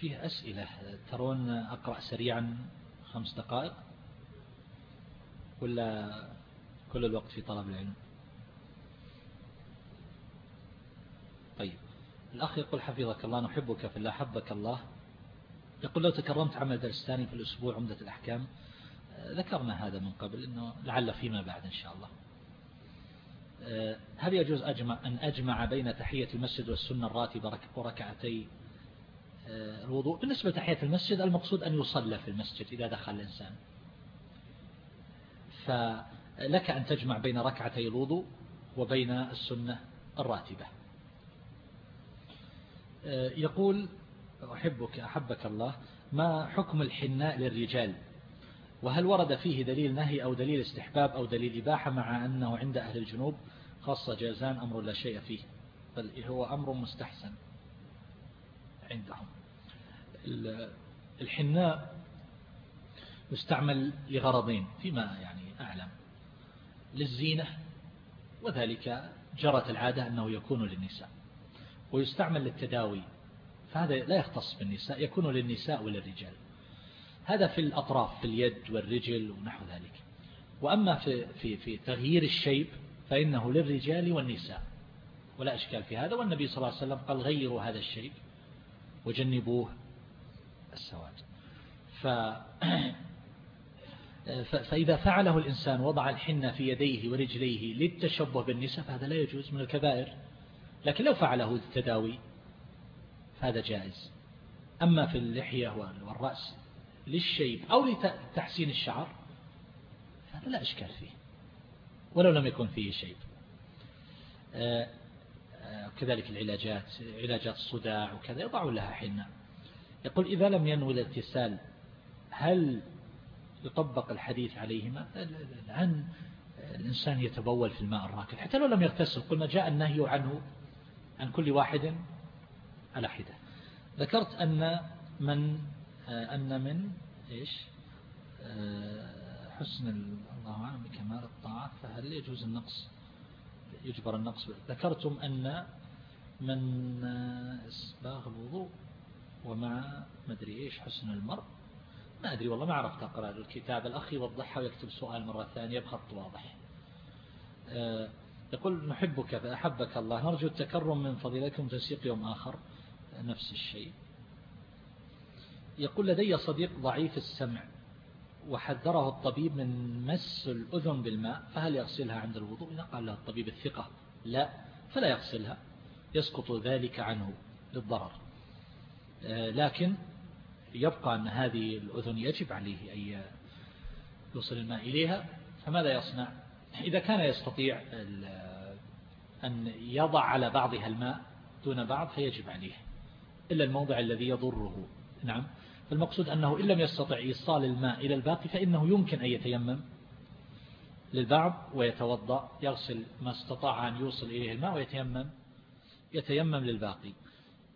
فيه أسئلة. ترون أقرأ سريعا خمس دقائق؟ ولا كل الوقت في طلب العلم؟ طيب. الأخ يقول حفظك الله نحبك في الله حبك الله. يقول لو تكرمت عمل درس ثاني في الأسبوع عمدة الأحكام. ذكرنا هذا من قبل أنه لعل فيما بعد إن شاء الله. هل يجوز أجمع أن أجمع بين تحية المسجد والسنة الراتبة وركعتي الوضوء بالنسبة لتحية المسجد المقصود أن يصلى في المسجد إذا دخل الإنسان. فلك أن تجمع بين ركعتي الوضوء وبين السنة الراتبة. يقول أحبك أحبك الله ما حكم الحناء للرجال؟ وهل ورد فيه دليل نهي أو دليل استحباب أو دليل إباحة مع أنه عند أهل الجنوب؟ خاصة جازان أمر لا شيء فيه بل هو أمر مستحسن عندهم. الحناء يستعمل لغرضين فيما يعني أعلم للزينة وذلك جرت العادة أنه يكون للنساء ويستعمل للتداوي فهذا لا يختص بالنساء يكون للنساء وللرجال هذا في الأطراف في اليد والرجل ونحو ذلك. وأما في, في, في تغيير الشيب فإنه للرجال والنساء ولا أشكال في هذا والنبي صلى الله عليه وسلم قال غيروا هذا الشيب وجنبوه السواد. ف فإذا فعله الإنسان وضع الحنة في يديه ورجليه للتشبه بالنساء فهذا لا يجوز من الكبائر. لكن لو فعله للتداوي فهذا جائز. أما في اللحية والرأس للشيب أو لتحسين الشعر هذا لا إشكال فيه ولو لم يكن فيه شيء آه، آه، كذلك العلاجات علاجات الصداع وكذا يضعون لها حنة. يقول إذا لم ينوي الاغتسال هل يطبق الحديث عليهما؟ عن الإنسان يتبول في الماء الراكد حتى لو لم يغتسل. قلنا جاء النهي عنه عن كل واحد على حدة. ذكرت أن من أن من إيش؟ حسن الله أعلم بكمال الطاعة فهل يجوز النقص؟ يجبر النقص. ذكرتم أن من إسباغ الوضوء ومع مدري إيش حسن المرء. ما أدري والله ما عرفت أقرأ الكتاب الأخ يوضحها ويكتب سؤال مرة ثانية بخط واضح آه، يقول نحبك فأحبك الله. نرجو التكرم من فضيلتكم تنسيق يوم آخر. نفس الشيء. يقول لدي صديق ضعيف السمع وحذره الطبيب من مس الأذن بالماء فهل يغسلها عند الوضوء؟ إذا قال له الطبيب الثقة لا فلا يغسلها. يسقط ذلك عنه للضرر. لكن يبقى أن هذه الأذن يجب عليه أن يوصل الماء إليها فماذا يصنع؟ إذا كان يستطيع أن يضع على بعضها الماء دون بعض فيجب عليه إلا الموضع الذي يضره. نعم. فالمقصود أنه إن لم يستطع إيصال الماء إلى الباقي فإنه يمكن أن يتيمم للبعض ويتوضأ يغسل ما استطاع أن يوصل إليه الماء ويتيمم يتيمم للباقي.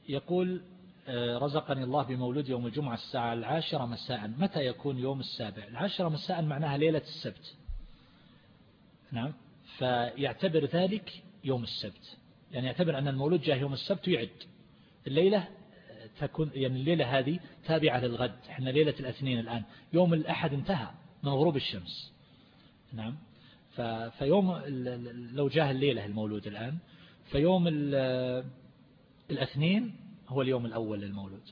يقول آه، رزقني الله بمولود يوم الجمعة الساعة العاشرة مساء. متى يكون يوم السابع؟ العاشرة مساء معناها ليلة السبت. نعم. فيعتبر ذلك يوم السبت. يعني يعتبر أن المولود جاء يوم السبت ويعد. الليلة تكون يعني الليلة هذه تابعة للغد. إحنا ليلة الاثنين الآن. يوم الأحد انتهى من غروب الشمس. نعم. فيوم لو جاء الليلة المولود الآن فيوم الاثنين هو اليوم الأول للمولود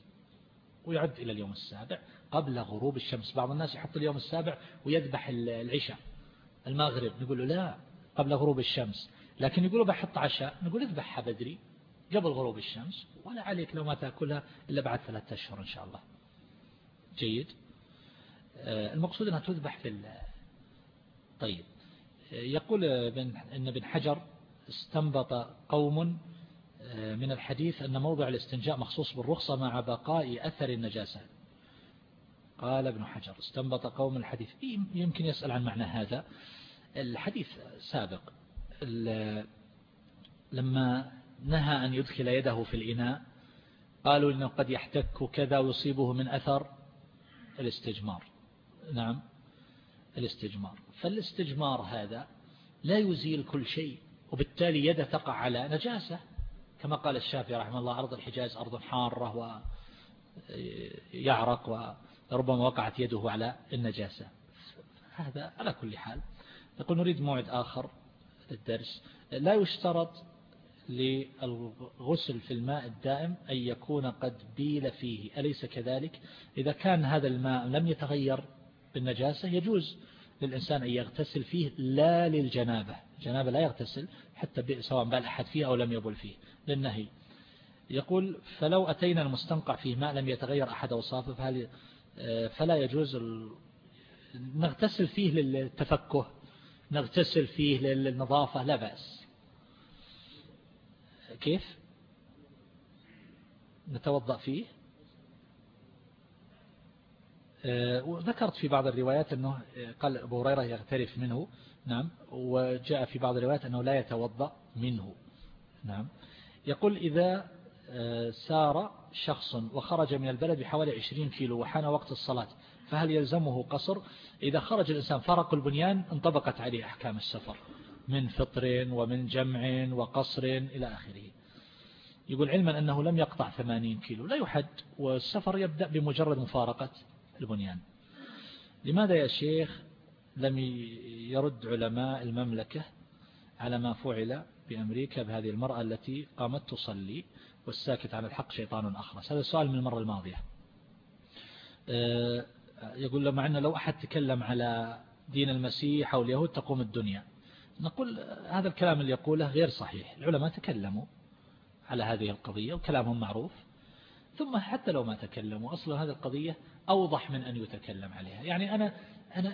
ويعد إلى اليوم السابع قبل غروب الشمس. بعض الناس يحط اليوم السابع ويذبح العشاء المغرب نقول له لا قبل غروب الشمس. لكن يقولوا بحط عشاء نقول اذبحها بدري قبل غروب الشمس ولا عليك لو ما تأكلها إلا بعد ثلاثة أشهر إن شاء الله. جيد. آه، المقصود أنها تذبح في طيب. آه، يقول ابن حجر استنبط قوم من الحديث أن موضع الاستنجاء مخصوص بالرخصة مع بقاء أثر النجاسة. قال ابن حجر استنبط قوم الحديث. يمكن يسأل عن معنى هذا. الحديث سابق. لما نهى أن يدخل يده في الإناء قالوا إنه قد يحتك كذا ويصيبه من أثر الاستجمار. نعم الاستجمار. فالاستجمار هذا لا يزيل كل شيء وبالتالي يده تقع على نجاسة. كما قال الشافعي رحمه الله أرض الحجاز أرض حارة يعرق وربما وقعت يده على النجاسة. هذا على كل حال. نقول نريد موعد آخر للدرس. لا يشترط للغسل في الماء الدائم أن يكون قد بيل فيه. أليس كذلك؟ إذا كان هذا الماء لم يتغير بالنجاسة يجوز للإنسان أن يغتسل فيه لا للجنابة. الجنابة لا يغتسل حتى سواء بال أحد فيه أو لم يبل فيه للنهي. يقول فلو أتينا المستنقع فيه ماء لم يتغير أحد أوصافه فهل فلا يجوز نغتسل فيه للتفكه نغتسل فيه للنظافة لا بأس. كيف؟ نتوضأ فيه. آه، وذكرت في بعض الروايات أنه قال أبو هريرة يغترف منه نعم وجاء في بعض الروايات أنه لا يتوضأ منه نعم. يقول إذا آه، سار شخص وخرج من البلد بحوالي 20 كيلو وحان وقت الصلاة فهل يلزمه قصر؟ إذا خرج الإنسان فرق البنيان انطبقت عليه أحكام السفر من فطر ومن جمع وقصر إلى آخره. يقول علما أنه لم يقطع ثمانين كيلو لا يحد والسفر يبدأ بمجرد مفارقة. البنيان. لماذا يا شيخ لم يرد علماء المملكة على ما فعل بأمريكا بهذه المرأة التي قامت تصلي والساكت عن الحق شيطان أخرس هذا سؤال من المرة الماضية. أه، يقول لما عنا لو أحد تكلم على دين المسيح أو اليهود تقوم الدنيا. نقول هذا الكلام اللي يقوله غير صحيح. العلماء تكلموا على هذه القضية وكلامهم معروف. ثم حتى لو ما تكلموا أصلا هذه القضية أوضح من أن يتكلم عليها. يعني أنا أنا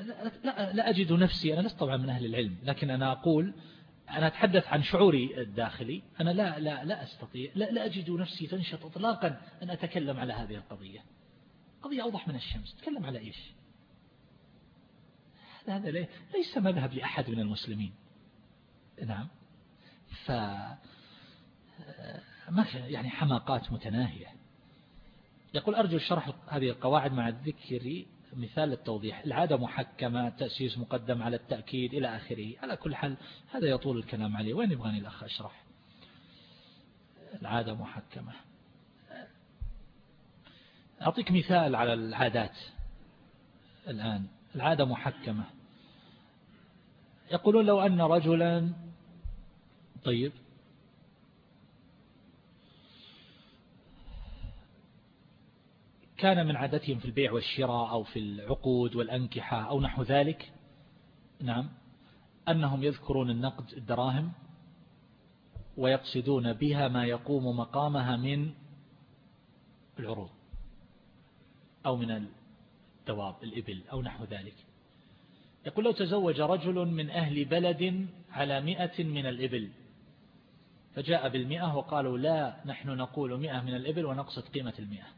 لا, لا أجد نفسي أنا لست طبعا من أهل العلم لكن أنا أقول أنا أتحدث عن شعوري الداخلي أنا لا لا لا أستطيع لا, لا أجد نفسي تنشط إطلاقا أن أتكلم على هذه القضية. قضية أوضح من الشمس. تكلم على إيش؟ هذا ليس مذهب لأحد من المسلمين. نعم. ف ما يعني حماقات متناهية. يقول أرجو الشرح هذه القواعد مع الذكر مثال للتوضيح العادة محكمة تأسيس مقدم على التأكيد إلى آخره. على كل حال هذا يطول الكلام عليه. وين يبغاني الأخ أشرح؟ العادة محكمة. أعطيك مثال على العادات الآن. العادة محكمة. يقولون لو أن رجلا طيب. كان من عادتهم في البيع والشراء أو في العقود والأنكحة أو نحو ذلك؟ نعم. أنهم يذكرون النقد الدراهم ويقصدون بها ما يقوم مقامها من العروض أو من الدواب الإبل أو نحو ذلك. يقول لو تزوج رجل من أهل بلد على مئة من الإبل فجاء بالمئة وقالوا لا نحن نقول مئة من الإبل ونقصد قيمة المئة.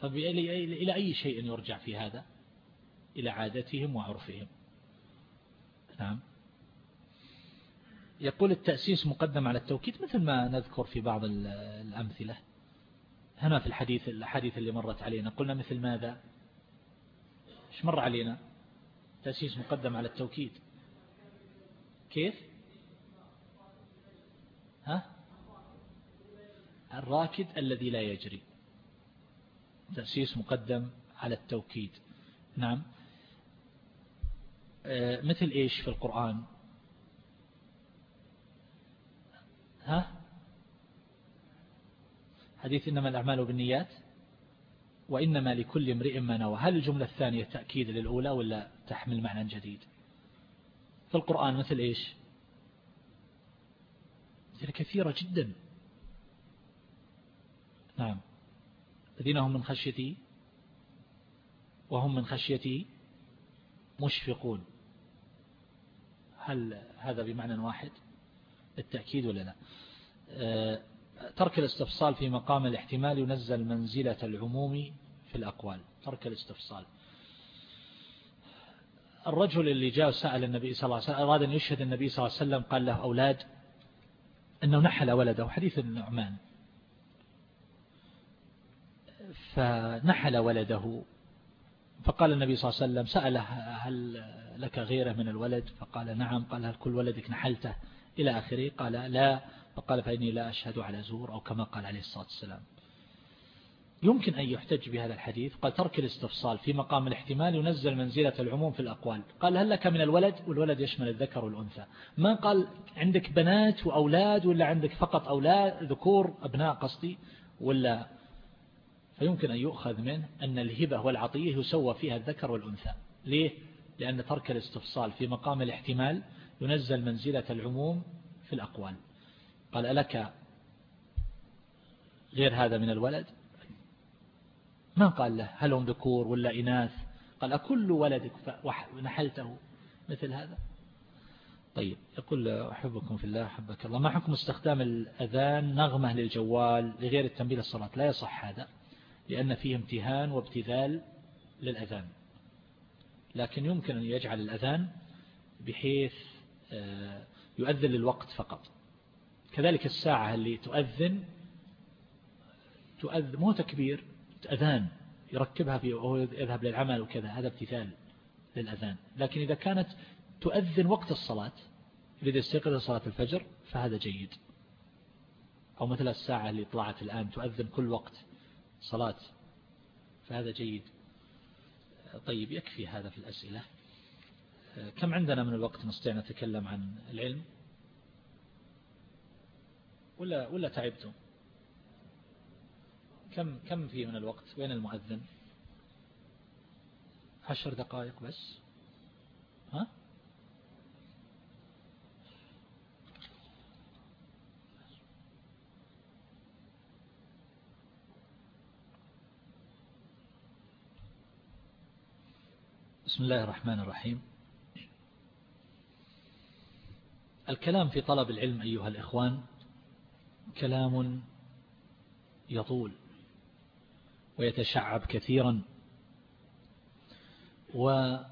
فإلى أي شيء يرجع في هذا؟ إلى عادتهم وعرفهم. نعم. يقول التأسيس مقدم على التوكيد مثل ما نذكر في بعض الأمثلة. هنا في الحديث الحديث اللي مرت علينا. قلنا مثل ماذا؟ إيش مر علينا؟ تأسيس مقدم على التوكيد. كيف؟ ها؟ الراكد الذي لا يجري. تأسيس مقدم على التوكيد. نعم. آه، مثل إيش في القرآن؟ ها؟ حديث إنما الأعمال بالنيات وإنما لكل امرئ ما نوى. هل الجملة الثانية تأكيد للأولى ولا تحمل معنى جديد؟ في القرآن مثل إيش؟ مثل كثيرة جدا. نعم. الذين هم من خشيتي وهم من خشيتي مشفقون. هل هذا بمعنى واحد؟ التأكيد ولا لا؟ آه، ترك الاستفصال في مقام الاحتمال ينزل منزلة العموم في الأقوال. ترك الاستفصال. الرجل اللي جاء سأل النبي صلى الله عليه وسلم أراد أن يشهد النبي صلى الله عليه وسلم قال له أولاد أنه نحل ولده. حديث النعمان. فنحل ولده. فقال النبي صلى الله عليه وسلم سأله هل لك غيرة من الولد؟ فقال نعم. قال هل كل ولدك نحلته؟ إلى آخره قال لا. فقال فإني لا أشهد على زور أو كما قال عليه الصلاة والسلام. يمكن أن يحتج بهذا الحديث. قال ترك الاستفصال في مقام الاحتمال ينزل منزلة العموم في الأقوال. قال هل لك من الولد؟ والولد يشمل الذكر والأنثى. ما قال عندك بنات وأولاد ولا عندك فقط أولاد ذكور أبناء قصدي ولا فيمكن أن يؤخذ منه أن الهبة والعطية يسوى فيها الذكر والأنثى. ليه؟ لأن ترك الاستفصال في مقام الاحتمال ينزل منزلة العموم في الأقوال. قال ألك غير هذا من الولد؟ ما قال له هل هم ذكور ولا إناث؟ قال أكل ولدك نحلته مثل هذا. طيب يقول أحبكم في الله أحبك الله. ما حكم استخدام الأذان نغمة للجوال لغير التنبيه للصلاة؟ لا يصح هذا. لأن فيه امتهان وابتذال للأذان. لكن يمكن أن يجعل الأذان بحيث آه، يؤذن للوقت فقط. كذلك الساعة اللي تؤذن تؤذن مو تكبير أذان يركبها في وهو يذهب للعمل وكذا. هذا ابتثال للأذان. لكن إذا كانت تؤذن وقت الصلاة يريد يستيقظ صلاة الفجر فهذا جيد. أو مثل الساعة اللي طلعت الآن تؤذن كل وقت. صلاة فهذا جيد. طيب يكفي هذا في الأسئلة. كم عندنا من الوقت نستطيع نتكلم عن العلم؟ ولا ولا تعبتم؟ كم كم فيه من الوقت؟ وين المؤذن؟ عشر دقائق بس ها بسم الله الرحمن الرحيم. الكلام في طلب العلم أيها الإخوان كلام يطول ويتشعب كثيرا وكلما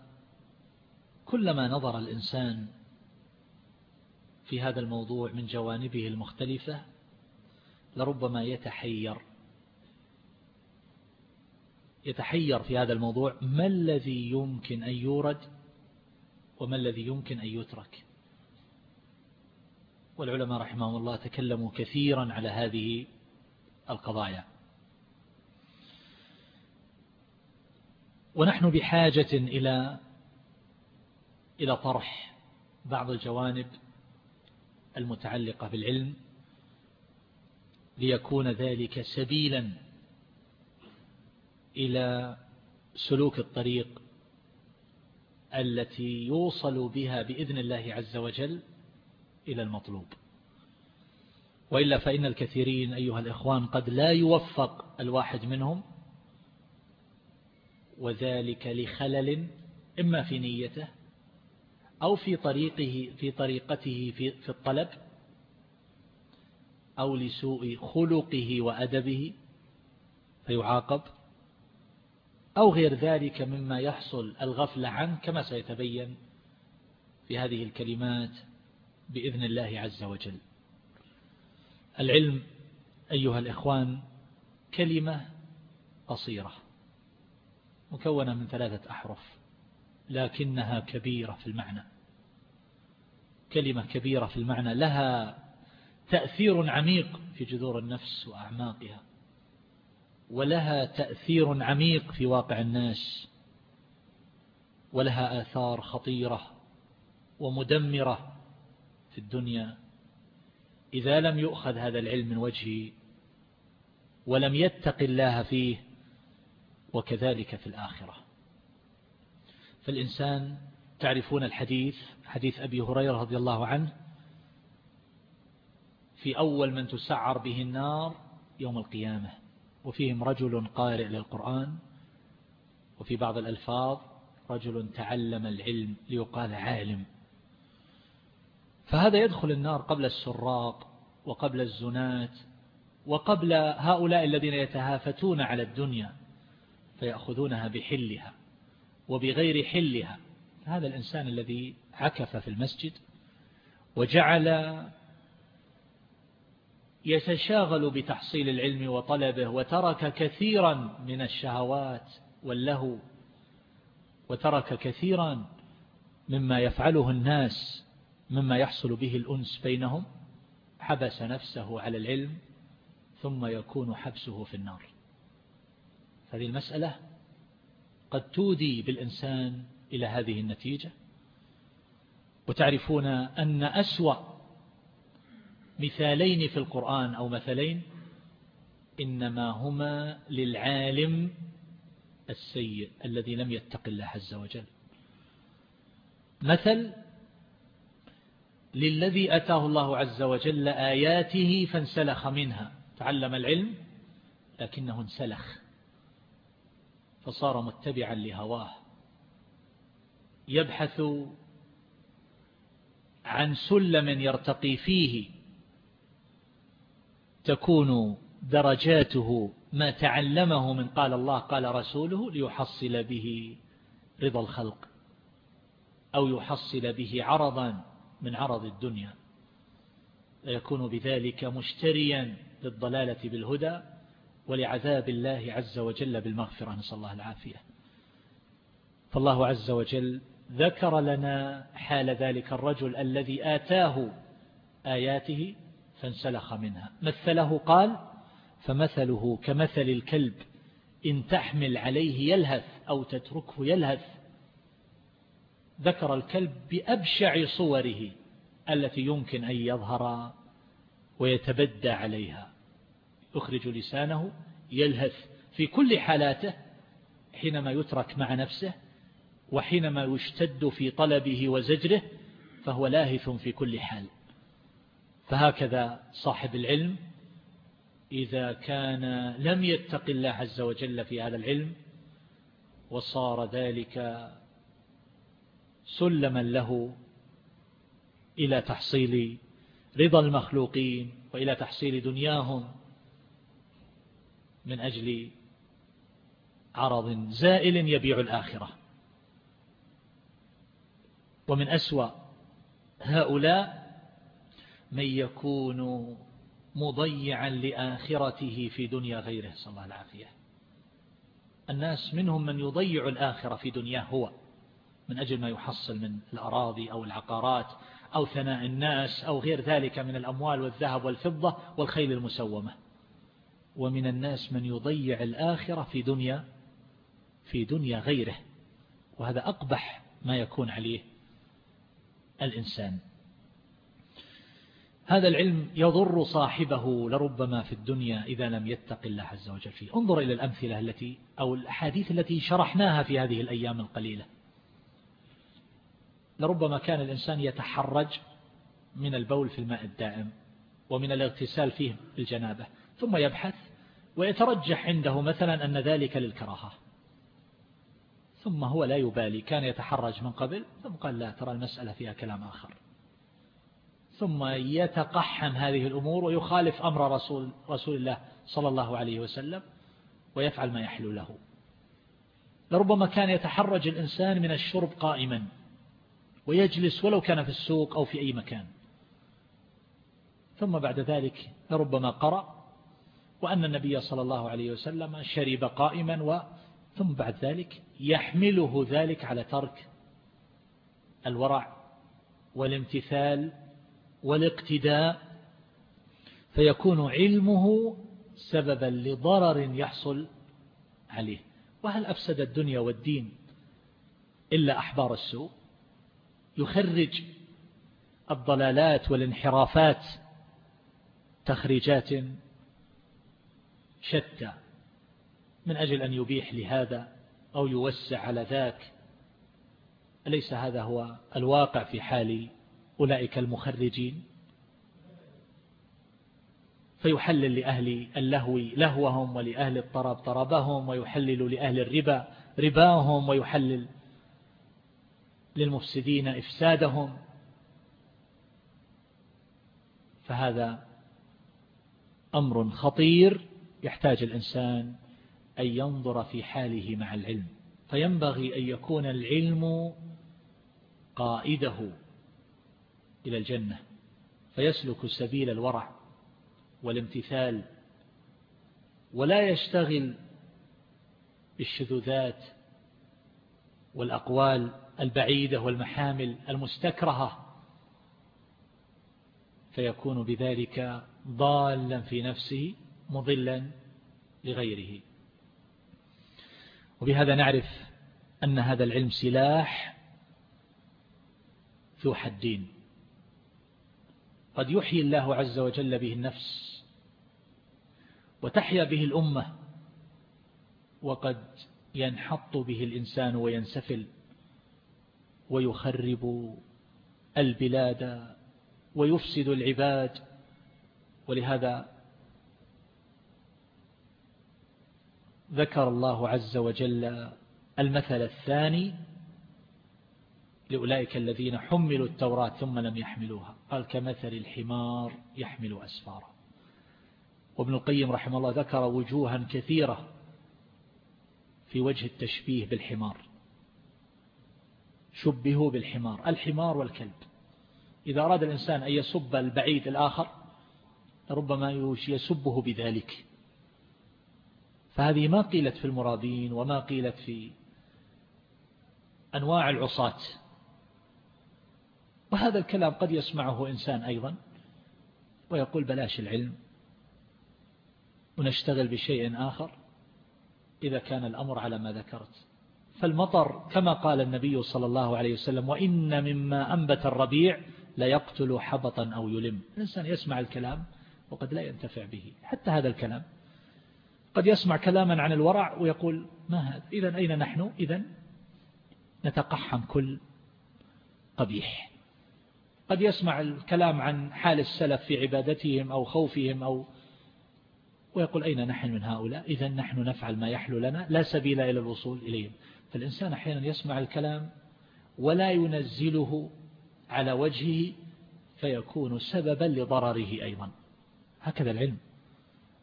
نظر الإنسان في هذا الموضوع من جوانبه المختلفة لربما يتحير. يتحير في هذا الموضوع ما الذي يمكن أن يورد وما الذي يمكن أن يترك؟ والعلماء رحمهم الله تكلموا كثيرا على هذه القضايا. ونحن بحاجة إلى إلى طرح بعض الجوانب المتعلقة بالعلم ليكون ذلك سبيلا إلى سلوك الطريق التي يوصل بها بإذن الله عز وجل إلى المطلوب. وإلا فإن الكثيرين أيها الإخوان قد لا يوفق الواحد منهم وذلك لخلل إما في نيته أو في طريقه في طريقته في, في الطلب أو لسوء خلقه وأدبه فيعاقب. أو غير ذلك مما يحصل الغفلة عنه كما سيتبين في هذه الكلمات بإذن الله عز وجل. العلم أيها الإخوان كلمة قصيرة مكونة من ثلاثة أحرف لكنها كبيرة في المعنى. كلمة كبيرة في المعنى لها تأثير عميق في جذور النفس وأعماقها. ولها تأثير عميق في واقع الناس ولها آثار خطيرة ومدمرة في الدنيا. إذا لم يؤخذ هذا العلم من وجهه ولم يتق الله فيه وكذلك في الآخرة. فالإنسان تعرفون الحديث حديث أبي هريرة رضي الله عنه في أول من تسعر به النار يوم القيامة. وفيهم رجل قارئ للقرآن وفي بعض الألفاظ رجل تعلم العلم ليقال عالم. فهذا يدخل النار قبل السراق وقبل الزنات وقبل هؤلاء الذين يتهافتون على الدنيا فيأخذونها بحلها وبغير حلها. هذا الإنسان الذي عكف في المسجد وجعل يتشاغل بتحصيل العلم وطلبه وترك كثيرا من الشهوات واللهو وترك كثيرا مما يفعله الناس مما يحصل به الأنس بينهم حبس نفسه على العلم ثم يكون حبسه في النار. هذه المسألة قد تودي بالإنسان إلى هذه النتيجة. وتعرفون أن أسوأ مثالين في القرآن أو مثلين إنما هما للعالم السيء الذي لم يتق الله عز وجل. مثل للذي أتاه الله عز وجل آياته فانسلخ منها تعلم العلم لكنه انسلخ فصار متبعا لهواه. يبحث عن سلم يرتقي فيه تكون درجاته ما تعلمه من قال الله قال رسوله ليحصل به رضا الخلق أو يحصل به عرضا من عرض الدنيا. فيكون بذلك مشتريا للضلالة بالهدى ولعذاب الله عز وجل بالمغفرة. نسأل الله العافية. فالله عز وجل ذكر لنا حال ذلك الرجل الذي آتاه آياته فانسلخ منها. مثله قال فمثله كمثل الكلب إن تحمل عليه يلهث أو تتركه يلهث. ذكر الكلب بأبشع صوره التي يمكن أن يظهر ويتبدى عليها. يخرج لسانه يلهث في كل حالاته حينما يترك مع نفسه وحينما يشتد في طلبه وزجره فهو لاهث في كل حال. فهكذا صاحب العلم إذا كان لم يتق الله عز وجل في هذا العلم وصار ذلك سلما له إلى تحصيل رضا المخلوقين وإلى تحصيل دنياهم من أجل عرض زائل يبيع الآخرة. ومن أسوأ هؤلاء من يكون مضيعا لآخرته في دنيا غيره. صلى الله العافية. الناس منهم من يضيع الآخرة في دنياه هو من أجل ما يحصل من الأراضي أو العقارات أو ثناء الناس أو غير ذلك من الأموال والذهب والفضة والخيل المسومة. ومن الناس من يضيع الآخرة في دنيا في دنيا غيره. وهذا أقبح ما يكون عليه الإنسان. هذا العلم يضر صاحبه لربما في الدنيا إذا لم يتق الله عز وجل فيه. انظر إلى الأمثلة التي أو الأحاديث التي شرحناها في هذه الأيام القليلة. لربما كان الإنسان يتحرج من البول في الماء الدائم ومن الاغتسال فيه بالجنابة ثم يبحث ويترجح عنده مثلا أن ذلك للكراهة. ثم هو لا يبالي كان يتحرج من قبل ثم قال لا ترى المسألة فيها كلام آخر. ثم يتقحم هذه الأمور ويخالف أمر رسول, رسول الله صلى الله عليه وسلم ويفعل ما يحلو له. لربما كان يتحرج الإنسان من الشرب قائما ويجلس ولو كان في السوق أو في أي مكان. ثم بعد ذلك لربما قرأ وأن النبي صلى الله عليه وسلم شرب قائما و ثم بعد ذلك يحمله ذلك على ترك الورع والامتثال والاقتداء فيكون علمه سببا لضرر يحصل عليه. وهل أفسد الدنيا والدين إلا أحبار السوء؟ يخرج الضلالات والانحرافات تخريجات شتى من أجل أن يبيح لهذا أو يوسع على ذاك. أليس هذا هو الواقع في حال أولئك المخرجين. فيحلل لأهل اللهو لهوهم ولأهل الطرب طربهم ويحلل لأهل الربا رباهم ويحلل للمفسدين إفسادهم. فهذا أمر خطير يحتاج الإنسان أن ينظر في حاله مع العلم. فينبغي أن يكون العلم قائده. إلى الجنة فيسلك سبيل الورع والامتثال ولا يشتغل بالشذوذات والأقوال البعيدة والمحامل المستكرهة فيكون بذلك ضالا في نفسه مضلا لغيره. وبهذا نعرف أن هذا العلم سلاح ذو حدين. قد يحيي الله عز وجل به النفس وتحيا به الأمة وقد ينحط به الإنسان وينسفل ويخرب البلاد ويفسد العباد ولهذا ذكر الله عز وجل المثل الثاني لأولئك الذين حملوا التوراة ثم لم يحملوها. قال كمثل الحمار يحمل أسفارا وابن القيم رحمه الله ذكر وجوها كثيرة في وجه التشبيه بالحمار. شبهوا بالحمار الحمار والكلب. إذا أراد الإنسان أن يسب البعيد الآخر ربما يسبه بذلك. فهذه ما قيلت في المرابين وما قيلت في أنواع العصاة. وهذا الكلام قد يسمعه إنسان أيضا ويقول بلاش العلم ونشتغل بشيء آخر إذا كان الأمر على ما ذكرت. فالمطر كما قال النبي صلى الله عليه وسلم وإن مما أنبت الربيع لا يقتل حبطا أو يلم. الإنسان يسمع الكلام وقد لا ينتفع به. حتى هذا الكلام قد يسمع كلاما عن الورع ويقول ما هذا؟ إذا أين نحن؟ إذا نتقحم كل قبيح. قد يسمع الكلام عن حال السلف في عبادتهم أو خوفهم أو ويقول أين نحن من هؤلاء؟ إذا نحن نفعل ما يحلو لنا لا سبيل إلى الوصول إليهم. فالإنسان أحيانا يسمع الكلام ولا ينزله على وجهه فيكون سببا لضرره أيضا. هكذا العلم.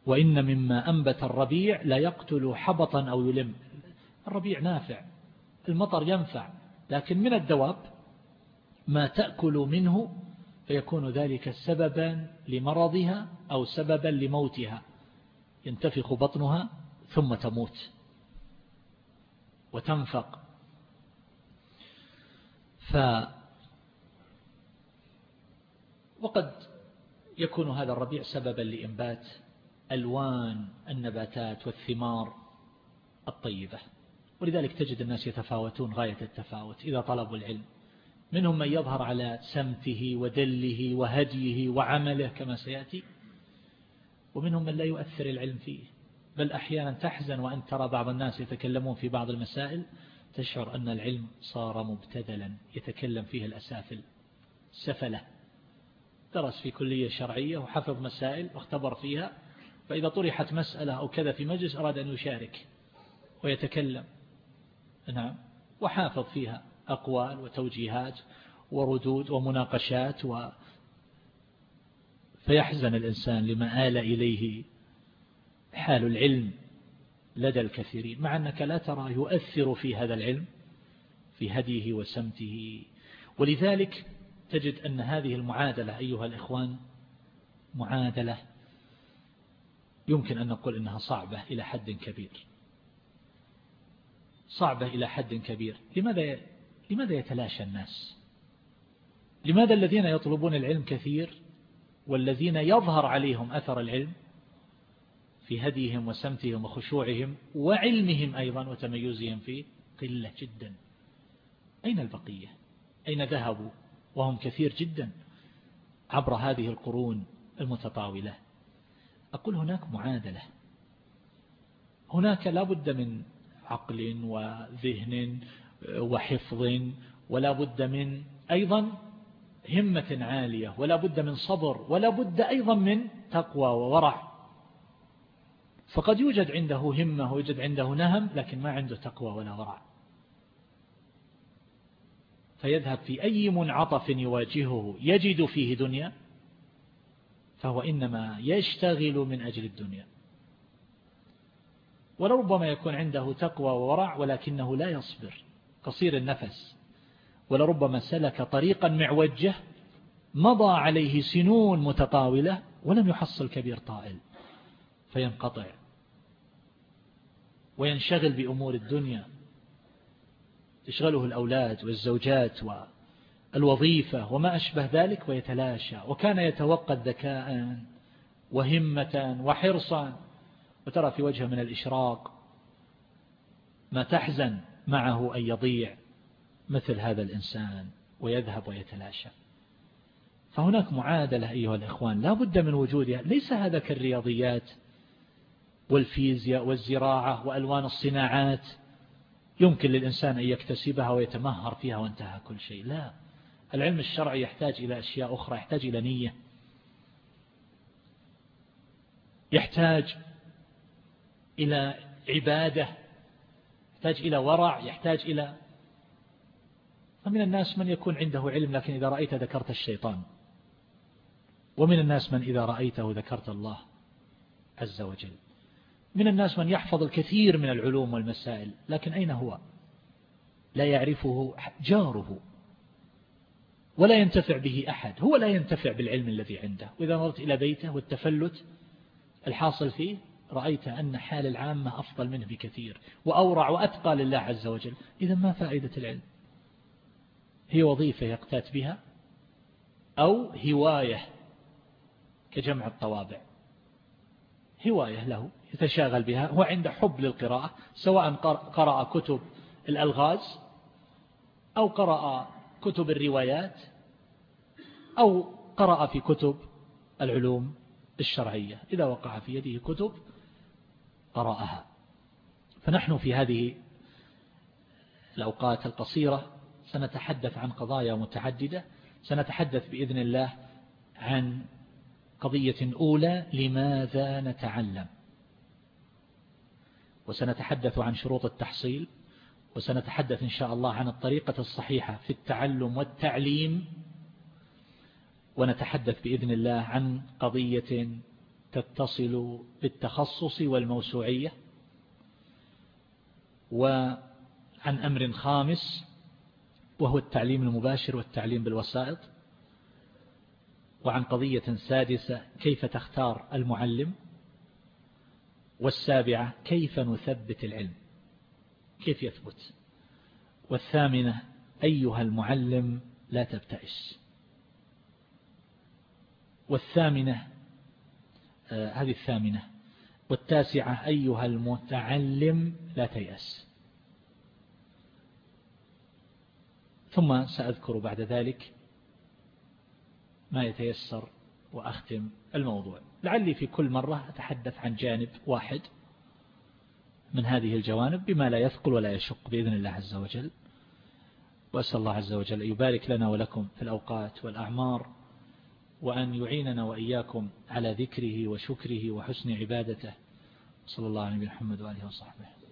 وإن مما أنبت الربيع لا يقتل حبطا أو يلم. الربيع نافع المطر ينفع لكن من الدواب ما تأكل منه فيكون ذلك سببا لمرضها أو سببا لموتها. ينتفخ بطنها ثم تموت. وتنفق. ف وقد يكون هذا الربيع سببا لإنبات ألوان النباتات والثمار الطيبة. ولذلك تجد الناس يتفاوتون غاية التفاوت إذا طلبوا العلم. منهم من يظهر على سمته ودله وهديه وعمله كما سيأتي ومنهم من لا يؤثر العلم فيه. بل أحيانا تحزن وأن ترى بعض الناس يتكلمون في بعض المسائل تشعر أن العلم صار مبتذلا يتكلم فيه الأسافل. سفلة. درس في كلية شرعية وحفظ مسائل واختبر فيها فإذا طرحت مسألة أو كذا في مجلس أراد أن يشارك ويتكلم. نعم. وحافظ فيها. أقوال وتوجيهات وردود ومناقشات و فيحزن الإنسان لما آل إليه حال العلم لدى الكثيرين مع أنك لا ترى يؤثر في هذا العلم في هديه وسمته. ولذلك تجد أن هذه المعادلة أيها الإخوان معادلة يمكن أن نقول إنها صعبة إلى حد كبير. صعبة إلى حد كبير. لماذا لماذا يتلاشى الناس؟ لماذا الذين يطلبون العلم كثير والذين يظهر عليهم أثر العلم في هديهم وسمتهم وخشوعهم وعلمهم أيضا وتميزهم فيه قلة جدا؟ أين البقية؟ أين ذهبوا؟ وهم كثير جدا عبر هذه القرون المتطاولة. أقول هناك معادلة. هناك لا بد من عقل وذهن وحفظ ولا بد من أيضا همة عالية ولا بد من صبر ولا بد أيضا من تقوى وورع. فقد يوجد عنده همة ويوجد عنده نهم لكن ما عنده تقوى ولا ورع. فيذهب في أي منعطف يواجهه يجد فيه دنيا فهو إنما يشتغل من أجل الدنيا. ولربما يكون عنده تقوى وورع ولكنه لا يصبر. قصير النفس. ولربما سلك طريقا معوجة مضى عليه سنون متطاولة ولم يحصل كبير طائل. فينقطع. وينشغل بأمور الدنيا. تشغله الأولاد والزوجات والوظيفة وما أشبه ذلك ويتلاشى. وكان يتوقد ذكاء وهمة وحرصا. وترى في وجهه من الإشراق ما تحزن. معه أن يضيع مثل هذا الإنسان ويذهب ويتلاشى. فهناك معادلة أيها الإخوان لا بد من وجودها ليس هذا كالرياضيات والفيزياء والزراعة وألوان الصناعات يمكن للإنسان أن يكتسبها ويتمهر فيها وانتهى كل شيء. لا العلم الشرعي يحتاج إلى أشياء أخرى يحتاج إلى نية. يحتاج إلى عبادة يحتاج إلى ورع يحتاج إلى فمن الناس من يكون عنده علم لكن إذا رأيت ذكرت الشيطان. ومن الناس من إذا رأيته ذكرت الله عز وجل. من الناس من يحفظ الكثير من العلوم والمسائل لكن أين هو؟ لا يعرفه جاره. ولا ينتفع به أحد. هو لا ينتفع بالعلم الذي عنده. وإذا نظرت إلى بيته والتفلت الحاصل فيه رأيت أن حال العامة أفضل منه بكثير وأورع وأتقى لله عز وجل. إذا ما فائدة العلم؟ هي وظيفة يقتات بها أو هواية كجمع الطوابع؟ هواية له يتشاغل بها هو عنده حب للقراءة سواء قرأ كتب الألغاز أو قرأ كتب الروايات أو قرأ في كتب العلوم الشرعية. إذا وقع في يده كتب قرأها فنحن في هذه الأوقات القصيرة سنتحدث عن قضايا متعددة. سنتحدث بإذن الله عن قضية أولى لماذا نتعلم؟ وسنتحدث عن شروط التحصيل وسنتحدث إن شاء الله عن الطريقة الصحيحة في التعلم والتعليم ونتحدث بإذن الله عن قضية تتصل بالتخصص والموسوعية. وعن أمر خامس وهو التعليم المباشر والتعليم بالوسائط. وعن قضية سادسة كيف تختار المعلم. والسابعة كيف نثبت العلم. كيف يثبت. والثامنة أيها المعلم لا تبتئس. والثامنة هذه الثامنة. والتاسعة أيها المتعلم لا تيأس. ثم سأذكر بعد ذلك ما يتيسر وأختم الموضوع. لعلي في كل مرة أتحدث عن جانب واحد من هذه الجوانب بما لا يثقل ولا يشق بإذن الله عز وجل. وأسأل الله عز وجل أن يبارك لنا ولكم في الأوقات والأعمار. وأن يعيننا وإياكم على ذكره وشكره وحسن عبادته. صلى الله عليه محمد وآله وصحبه.